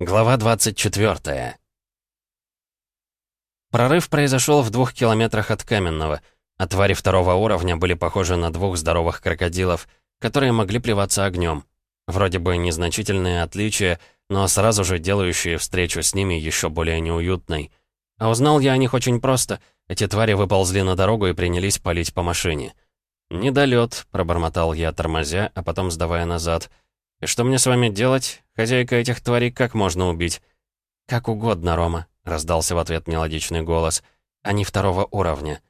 Глава 24. Прорыв произошел в двух километрах от Каменного, а твари второго уровня были похожи на двух здоровых крокодилов, которые могли плеваться огнем. Вроде бы незначительные отличия, но сразу же делающие встречу с ними еще более неуютной. А узнал я о них очень просто. Эти твари выползли на дорогу и принялись палить по машине. «Недолет», — пробормотал я, тормозя, а потом сдавая назад — «И что мне с вами делать? Хозяйка этих тварей как можно убить?» «Как угодно, Рома», — раздался в ответ мелодичный голос. «Они второго уровня».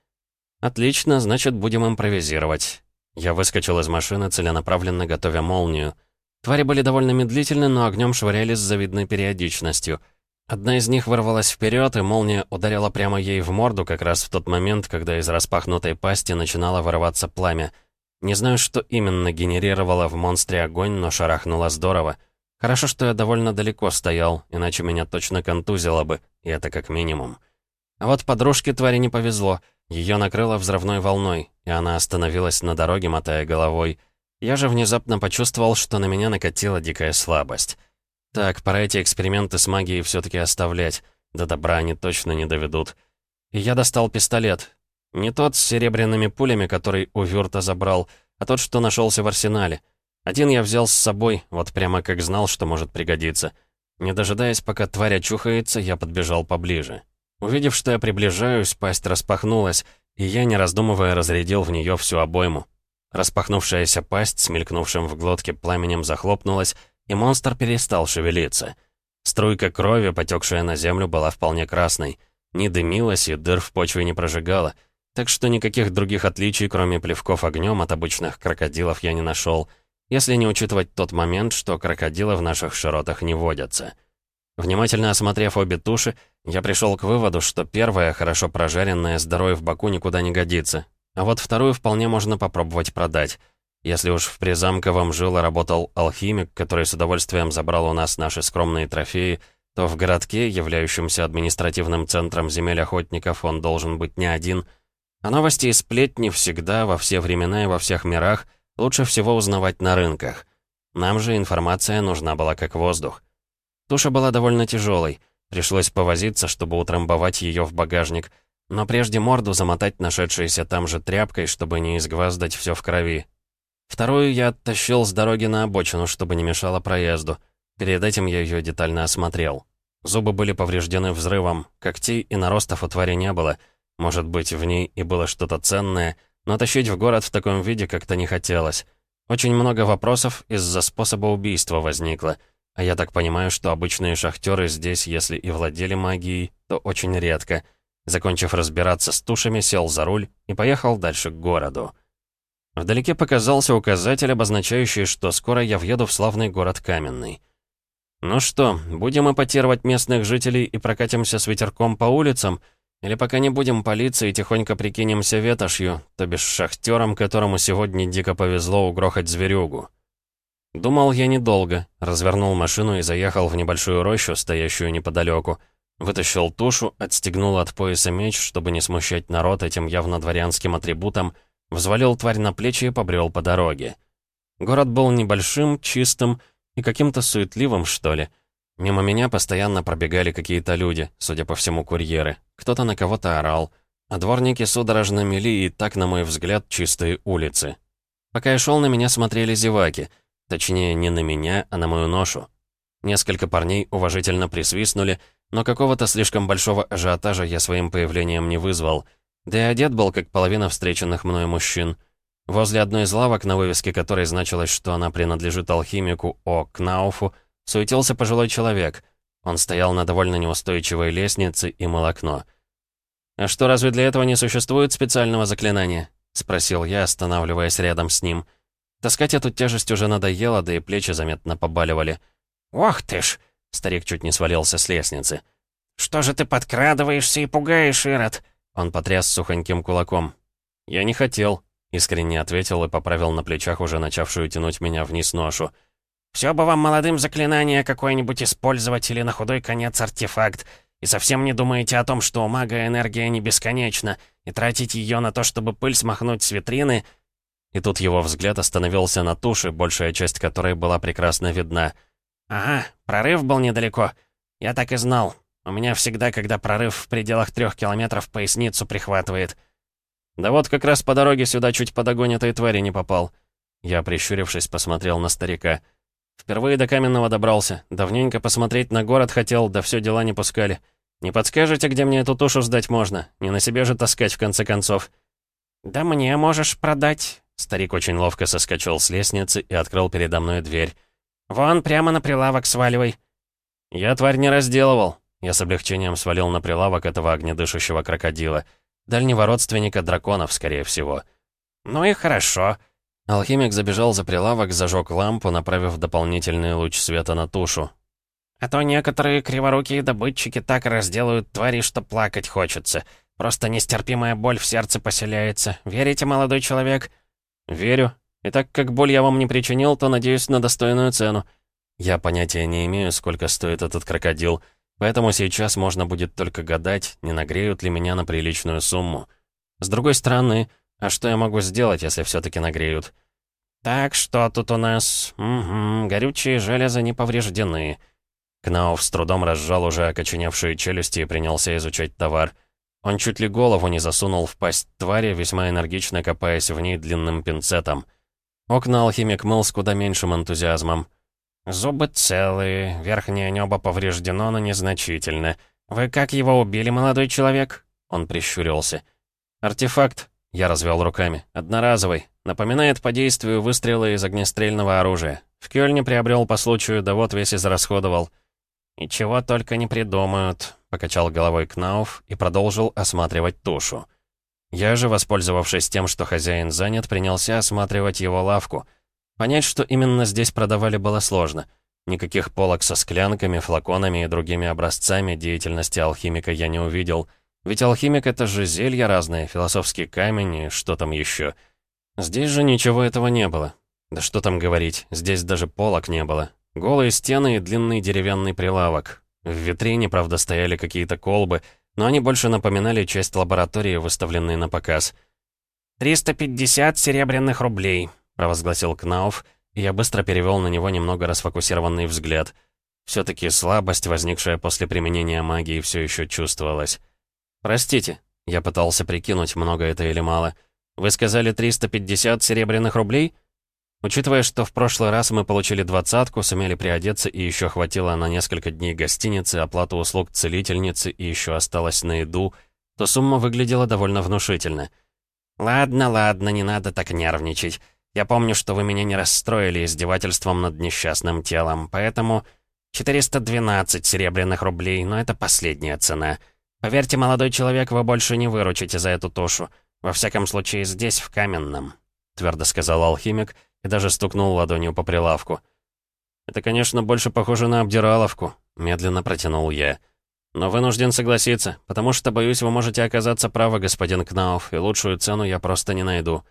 «Отлично, значит, будем импровизировать». Я выскочил из машины, целенаправленно готовя молнию. Твари были довольно медлительны, но огнем швыряли с завидной периодичностью. Одна из них вырвалась вперед, и молния ударила прямо ей в морду как раз в тот момент, когда из распахнутой пасти начинало вырываться пламя — не знаю, что именно генерировало в монстре огонь, но шарахнуло здорово. Хорошо, что я довольно далеко стоял, иначе меня точно контузило бы, и это как минимум. А вот подружке твари не повезло. Ее накрыло взрывной волной, и она остановилась на дороге, мотая головой. Я же внезапно почувствовал, что на меня накатила дикая слабость. Так, пора эти эксперименты с магией все таки оставлять. До добра они точно не доведут. И я достал пистолет, не тот с серебряными пулями, который у Вюрта забрал, а тот, что нашелся в арсенале. Один я взял с собой, вот прямо как знал, что может пригодиться. Не дожидаясь, пока тварь очухается, я подбежал поближе. Увидев, что я приближаюсь, пасть распахнулась, и я, не раздумывая, разрядил в нее всю обойму. Распахнувшаяся пасть с мелькнувшим в глотке пламенем захлопнулась, и монстр перестал шевелиться. Струйка крови, потекшая на землю, была вполне красной. Не дымилась и дыр в почве не прожигала — так что никаких других отличий, кроме плевков огнем от обычных крокодилов, я не нашел, если не учитывать тот момент, что крокодилы в наших широтах не водятся. Внимательно осмотрев обе туши, я пришел к выводу, что первая, хорошо прожаренная, дырой в боку никуда не годится, а вот вторую вполне можно попробовать продать. Если уж в Призамковом жил и работал алхимик, который с удовольствием забрал у нас наши скромные трофеи, то в городке, являющемся административным центром земель охотников, он должен быть не один — а новости и сплетни всегда, во все времена и во всех мирах, лучше всего узнавать на рынках. Нам же информация нужна была как воздух. Туша была довольно тяжелой. Пришлось повозиться, чтобы утрамбовать ее в багажник, но прежде морду замотать нашедшейся там же тряпкой, чтобы не изгваздать все в крови. Вторую я оттащил с дороги на обочину, чтобы не мешало проезду. Перед этим я ее детально осмотрел. Зубы были повреждены взрывом, когтей и наростов у твари не было — может быть, в ней и было что-то ценное, но тащить в город в таком виде как-то не хотелось. Очень много вопросов из-за способа убийства возникло. А я так понимаю, что обычные шахтеры здесь, если и владели магией, то очень редко. Закончив разбираться с тушами, сел за руль и поехал дальше к городу. Вдалеке показался указатель, обозначающий, что скоро я въеду в славный город Каменный. «Ну что, будем эпатировать местных жителей и прокатимся с ветерком по улицам?» Или пока не будем палиться тихонько прикинемся ветошью, то бишь шахтером, которому сегодня дико повезло угрохать зверюгу. Думал я недолго, развернул машину и заехал в небольшую рощу, стоящую неподалеку. Вытащил тушу, отстегнул от пояса меч, чтобы не смущать народ этим явно дворянским атрибутом, взвалил тварь на плечи и побрел по дороге. Город был небольшим, чистым и каким-то суетливым, что ли. Мимо меня постоянно пробегали какие-то люди, судя по всему, курьеры. Кто-то на кого-то орал. А дворники судорожно мели и так, на мой взгляд, чистые улицы. Пока я шел, на меня смотрели зеваки. Точнее, не на меня, а на мою ношу. Несколько парней уважительно присвистнули, но какого-то слишком большого ажиотажа я своим появлением не вызвал. Да и одет был, как половина встреченных мною мужчин. Возле одной из лавок, на вывеске которой значилось, что она принадлежит алхимику О. Кнауфу, суетился пожилой человек. Он стоял на довольно неустойчивой лестнице и мыл окно. «А что, разве для этого не существует специального заклинания?» — спросил я, останавливаясь рядом с ним. Таскать эту тяжесть уже надоело, да и плечи заметно побаливали. «Ох ты ж!» — старик чуть не свалился с лестницы. «Что же ты подкрадываешься и пугаешь, Ирод?» Он потряс сухоньким кулаком. «Я не хотел», — искренне ответил и поправил на плечах уже начавшую тянуть меня вниз ношу. Все бы вам молодым заклинание какое-нибудь использовать или на худой конец артефакт. И совсем не думаете о том, что у мага энергия не бесконечна, и тратить ее на то, чтобы пыль смахнуть с витрины... И тут его взгляд остановился на туше, большая часть которой была прекрасно видна. «Ага, Прорыв был недалеко. Я так и знал. У меня всегда, когда прорыв в пределах трех километров, поясницу прихватывает. Да вот как раз по дороге сюда чуть по догоне этой твари не попал. Я, прищурившись, посмотрел на старика. Впервые до Каменного добрался. Давненько посмотреть на город хотел, да все дела не пускали. Не подскажете, где мне эту тушу сдать можно? Не на себе же таскать, в конце концов. «Да мне можешь продать». Старик очень ловко соскочил с лестницы и открыл передо мной дверь. «Вон, прямо на прилавок сваливай». Я тварь не разделывал. Я с облегчением свалил на прилавок этого огнедышащего крокодила. Дальнего родственника драконов, скорее всего. «Ну и хорошо». Алхимик забежал за прилавок, зажег лампу, направив дополнительный луч света на тушу. «А то некоторые криворукие добытчики так разделают твари, что плакать хочется. Просто нестерпимая боль в сердце поселяется. Верите, молодой человек?» «Верю. И так как боль я вам не причинил, то надеюсь на достойную цену. Я понятия не имею, сколько стоит этот крокодил, поэтому сейчас можно будет только гадать, не нагреют ли меня на приличную сумму. С другой стороны, а что я могу сделать, если все-таки нагреют? Так, что тут у нас? Угу, горючие железы не повреждены. Кнауф с трудом разжал уже окоченевшие челюсти и принялся изучать товар. Он чуть ли голову не засунул в пасть твари, весьма энергично копаясь в ней длинным пинцетом. Окна алхимик мыл с куда меньшим энтузиазмом. «Зубы целые, верхнее небо повреждено, но незначительно. Вы как его убили, молодой человек?» Он прищурился. «Артефакт», — я развел руками, — «одноразовый. Напоминает по действию выстрелы из огнестрельного оружия. В Кёльне приобрел по случаю, да вот весь израсходовал». «И чего только не придумают», — покачал головой Кнауф и продолжил осматривать тушу. Я же, воспользовавшись тем, что хозяин занят, принялся осматривать его лавку — Понять, что именно здесь продавали, было сложно. Никаких полок со склянками, флаконами и другими образцами деятельности алхимика я не увидел. Ведь алхимик — это же зелья разные, философский камень и что там еще. Здесь же ничего этого не было. Да что там говорить, здесь даже полок не было. Голые стены и длинный деревянный прилавок. В витрине, правда, стояли какие-то колбы, но они больше напоминали часть лаборатории, выставленной на показ. «350 серебряных рублей», провозгласил Кнауф, и я быстро перевел на него немного расфокусированный взгляд. Все-таки слабость, возникшая после применения магии, все еще чувствовалась. «Простите», — я пытался прикинуть, много это или мало. «Вы сказали 350 серебряных рублей?» Учитывая, что в прошлый раз мы получили двадцатку, сумели приодеться и еще хватило на несколько дней гостиницы, оплату услуг целительницы и еще осталось на еду, то сумма выглядела довольно внушительно. «Ладно, ладно, не надо так нервничать. Я помню, что вы меня не расстроили издевательством над несчастным телом, поэтому 412 серебряных рублей, но это последняя цена. Поверьте, молодой человек, вы больше не выручите за эту тушу. Во всяком случае, здесь, в каменном», — твердо сказал алхимик и даже стукнул ладонью по прилавку. «Это, конечно, больше похоже на обдираловку», — медленно протянул я. «Но вынужден согласиться, потому что, боюсь, вы можете оказаться правы, господин Кнауф, и лучшую цену я просто не найду».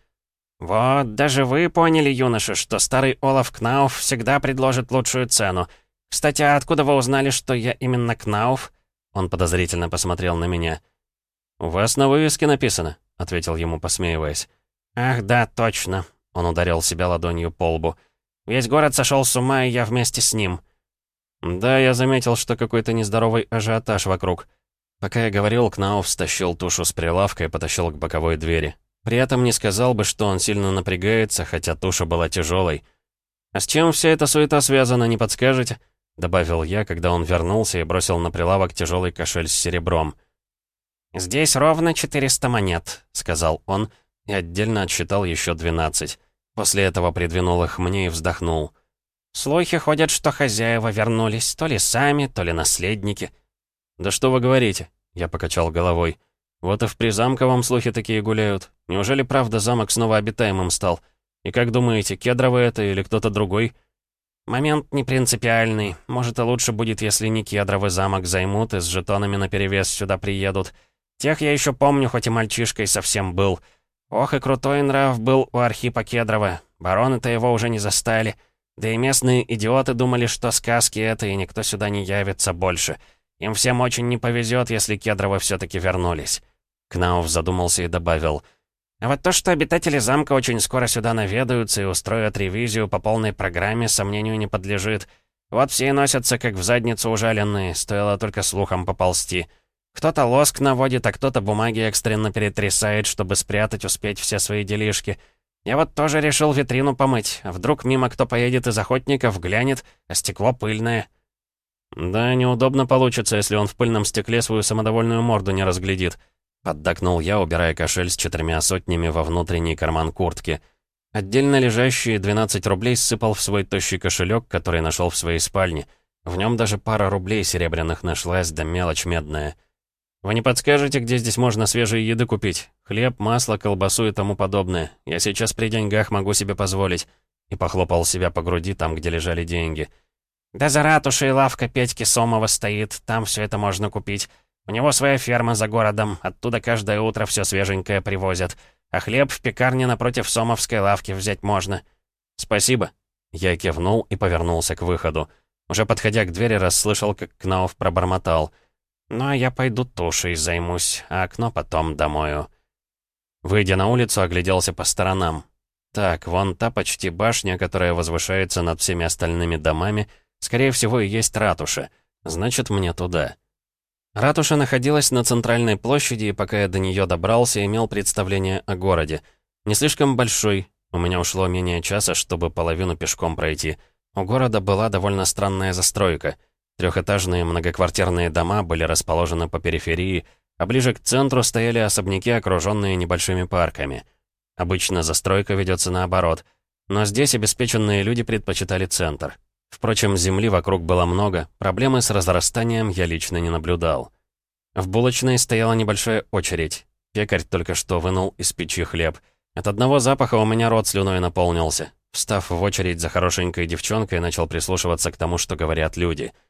«Вот, даже вы поняли, юноша, что старый Олаф Кнауф всегда предложит лучшую цену. Кстати, а откуда вы узнали, что я именно Кнауф?» Он подозрительно посмотрел на меня. «У вас на вывеске написано», — ответил ему, посмеиваясь. «Ах, да, точно», — он ударил себя ладонью по лбу. «Весь город сошел с ума, и я вместе с ним». «Да, я заметил, что какой-то нездоровый ажиотаж вокруг». Пока я говорил, Кнауф стащил тушу с прилавка и потащил к боковой двери. При этом не сказал бы, что он сильно напрягается, хотя туша была тяжелой. «А с чем вся эта суета связана, не подскажете?» Добавил я, когда он вернулся и бросил на прилавок тяжелый кошель с серебром. «Здесь ровно 400 монет», — сказал он, и отдельно отсчитал еще 12. После этого придвинул их мне и вздохнул. «Слухи ходят, что хозяева вернулись, то ли сами, то ли наследники». «Да что вы говорите?» — я покачал головой. Вот и в Призамковом слухи такие гуляют. Неужели правда замок снова обитаемым стал? И как думаете, Кедровый это или кто-то другой? Момент не принципиальный. Может, и лучше будет, если не Кедровый замок займут и с жетонами наперевес сюда приедут. Тех я еще помню, хоть и мальчишкой совсем был. Ох, и крутой нрав был у Архипа Кедрова. Бароны-то его уже не застали. Да и местные идиоты думали, что сказки это, и никто сюда не явится больше. Им всем очень не повезет, если Кедровы все-таки вернулись. Кнауф задумался и добавил. «А вот то, что обитатели замка очень скоро сюда наведаются и устроят ревизию по полной программе, сомнению не подлежит. Вот все и носятся, как в задницу ужаленные, стоило только слухом поползти. Кто-то лоск наводит, а кто-то бумаги экстренно перетрясает, чтобы спрятать, успеть все свои делишки. Я вот тоже решил витрину помыть. Вдруг мимо кто поедет из охотников, глянет, а стекло пыльное. «Да, неудобно получится, если он в пыльном стекле свою самодовольную морду не разглядит», поддакнул я, убирая кошель с четырьмя сотнями во внутренний карман куртки. Отдельно лежащие 12 рублей сыпал в свой тощий кошелек, который нашел в своей спальне. В нем даже пара рублей серебряных нашлась, да мелочь медная. «Вы не подскажете, где здесь можно свежей еды купить? Хлеб, масло, колбасу и тому подобное. Я сейчас при деньгах могу себе позволить». И похлопал себя по груди там, где лежали деньги. «Да за ратушей лавка Петьки Сомова стоит, там все это можно купить. У него своя ферма за городом, оттуда каждое утро все свеженькое привозят. А хлеб в пекарне напротив Сомовской лавки взять можно». «Спасибо». Я кивнул и повернулся к выходу. Уже подходя к двери, расслышал, как Кнауф пробормотал — ну а я пойду тушей займусь, а окно потом домою. Выйдя на улицу, огляделся по сторонам. Так, вон та почти башня, которая возвышается над всеми остальными домами, скорее всего, и есть ратуша. Значит, мне туда. Ратуша находилась на центральной площади, и пока я до нее добрался, имел представление о городе. Не слишком большой, у меня ушло менее часа, чтобы половину пешком пройти. У города была довольно странная застройка — Трехэтажные многоквартирные дома были расположены по периферии, а ближе к центру стояли особняки, окруженные небольшими парками. Обычно застройка ведется наоборот, но здесь обеспеченные люди предпочитали центр. Впрочем, земли вокруг было много, проблемы с разрастанием я лично не наблюдал. В булочной стояла небольшая очередь. Пекарь только что вынул из печи хлеб. От одного запаха у меня рот слюной наполнился. Встав в очередь за хорошенькой девчонкой, начал прислушиваться к тому, что говорят люди —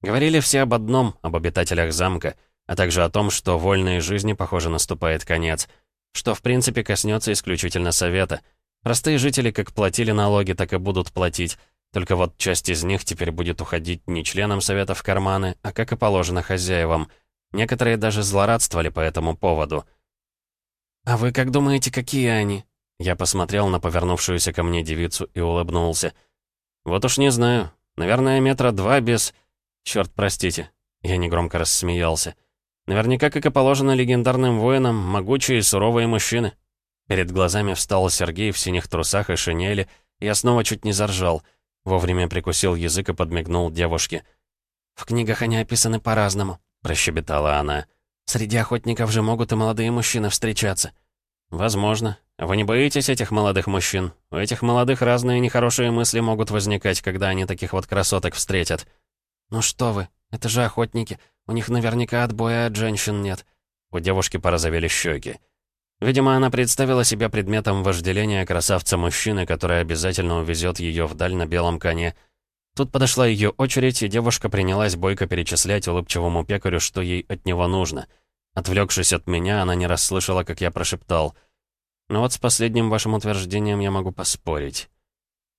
Говорили все об одном, об обитателях замка, а также о том, что вольной жизни, похоже, наступает конец, что в принципе коснется исключительно совета. Простые жители как платили налоги, так и будут платить, только вот часть из них теперь будет уходить не членам совета в карманы, а как и положено хозяевам. Некоторые даже злорадствовали по этому поводу. «А вы как думаете, какие они?» Я посмотрел на повернувшуюся ко мне девицу и улыбнулся. «Вот уж не знаю. Наверное, метра два без...» Черт, простите. Я негромко рассмеялся. Наверняка, как и положено легендарным воинам, могучие и суровые мужчины. Перед глазами встал Сергей в синих трусах и шинели, и я снова чуть не заржал. Вовремя прикусил язык и подмигнул девушке. «В книгах они описаны по-разному», — прощебетала она. «Среди охотников же могут и молодые мужчины встречаться». «Возможно. Вы не боитесь этих молодых мужчин? У этих молодых разные нехорошие мысли могут возникать, когда они таких вот красоток встретят». «Ну что вы, это же охотники. У них наверняка отбоя от женщин нет». У девушки порозовели щеки. Видимо, она представила себя предметом вожделения красавца-мужчины, который обязательно увезет ее вдаль на белом коне. Тут подошла ее очередь, и девушка принялась бойко перечислять улыбчивому пекарю, что ей от него нужно. Отвлекшись от меня, она не расслышала, как я прошептал. «Ну вот с последним вашим утверждением я могу поспорить».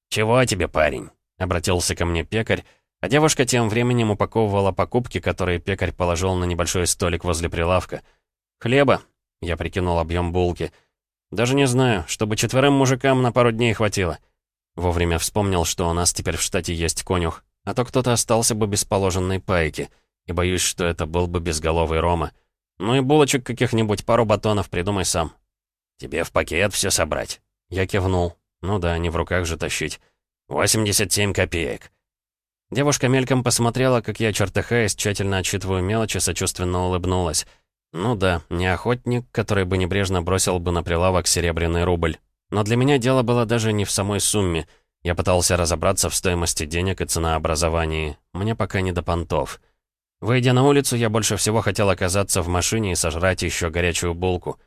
«Чего тебе, парень?» — обратился ко мне пекарь, а девушка тем временем упаковывала покупки, которые пекарь положил на небольшой столик возле прилавка. «Хлеба», — я прикинул объем булки. «Даже не знаю, чтобы четверым мужикам на пару дней хватило». Вовремя вспомнил, что у нас теперь в штате есть конюх, а то кто-то остался бы без положенной пайки, и боюсь, что это был бы безголовый Рома. Ну и булочек каких-нибудь, пару батонов придумай сам. «Тебе в пакет все собрать?» Я кивнул. Ну да, не в руках же тащить. «87 копеек». Девушка мельком посмотрела, как я, чертыхаясь, тщательно отчитываю мелочи, сочувственно улыбнулась. Ну да, не охотник, который бы небрежно бросил бы на прилавок серебряный рубль. Но для меня дело было даже не в самой сумме. Я пытался разобраться в стоимости денег и ценообразовании. Мне пока не до понтов. Выйдя на улицу, я больше всего хотел оказаться в машине и сожрать еще горячую булку.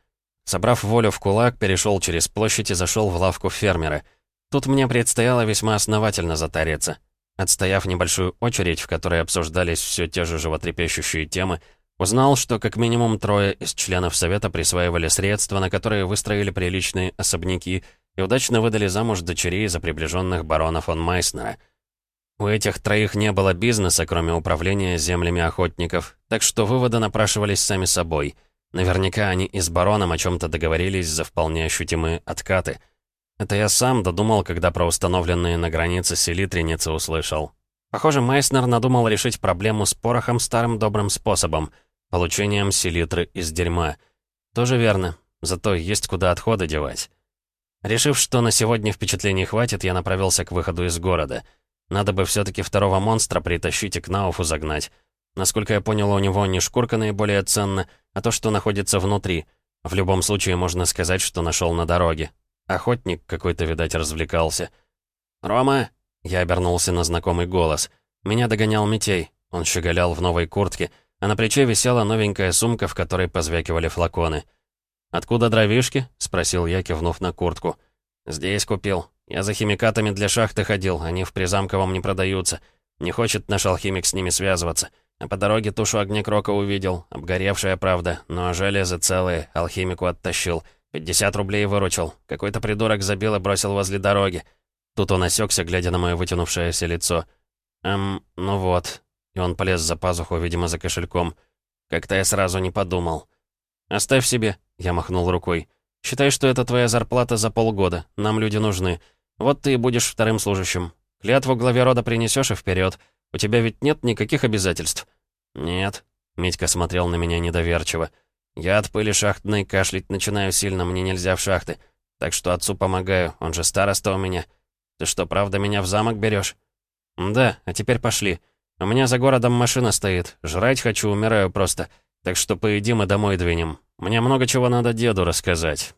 Собрав волю в кулак, перешел через площадь и зашел в лавку фермера. Тут мне предстояло весьма основательно затариться. Отстояв небольшую очередь, в которой обсуждались все те же животрепещущие темы, узнал, что как минимум трое из членов Совета присваивали средства, на которые выстроили приличные особняки и удачно выдали замуж дочерей за приближенных барона фон Майснера. У этих троих не было бизнеса, кроме управления землями охотников, так что выводы напрашивались сами собой. Наверняка они и с бароном о чем-то договорились за вполне ощутимые откаты — это я сам додумал, когда про установленные на границе селитреницы услышал. Похоже, Майснер надумал решить проблему с порохом старым добрым способом — получением селитры из дерьма. Тоже верно, зато есть куда отходы девать. Решив, что на сегодня впечатлений хватит, я направился к выходу из города. Надо бы все таки второго монстра притащить и к Науфу загнать. Насколько я понял, у него не шкурка наиболее ценна, а то, что находится внутри. В любом случае, можно сказать, что нашел на дороге. Охотник какой-то, видать, развлекался. «Рома!» — я обернулся на знакомый голос. Меня догонял Митей. Он щеголял в новой куртке, а на плече висела новенькая сумка, в которой позвякивали флаконы. «Откуда дровишки?» — спросил я, кивнув на куртку. «Здесь купил. Я за химикатами для шахты ходил, они в Призамковом не продаются. Не хочет наш алхимик с ними связываться. А по дороге тушу огнекрока увидел, обгоревшая, правда, но железы целые, алхимику оттащил. 50 рублей выручил. Какой-то придурок забил и бросил возле дороги. Тут он осекся, глядя на мое вытянувшееся лицо. «Эм, ну вот». И он полез за пазуху, видимо, за кошельком. Как-то я сразу не подумал. «Оставь себе», — я махнул рукой. «Считай, что это твоя зарплата за полгода. Нам люди нужны. Вот ты и будешь вторым служащим. Клятву главе рода принесешь и вперед. У тебя ведь нет никаких обязательств?» «Нет», — Митька смотрел на меня недоверчиво. «Я от пыли шахтной кашлять начинаю сильно, мне нельзя в шахты. Так что отцу помогаю, он же староста у меня. Ты что, правда меня в замок берешь? «Да, а теперь пошли. У меня за городом машина стоит. Жрать хочу, умираю просто. Так что поедим и домой двинем. Мне много чего надо деду рассказать».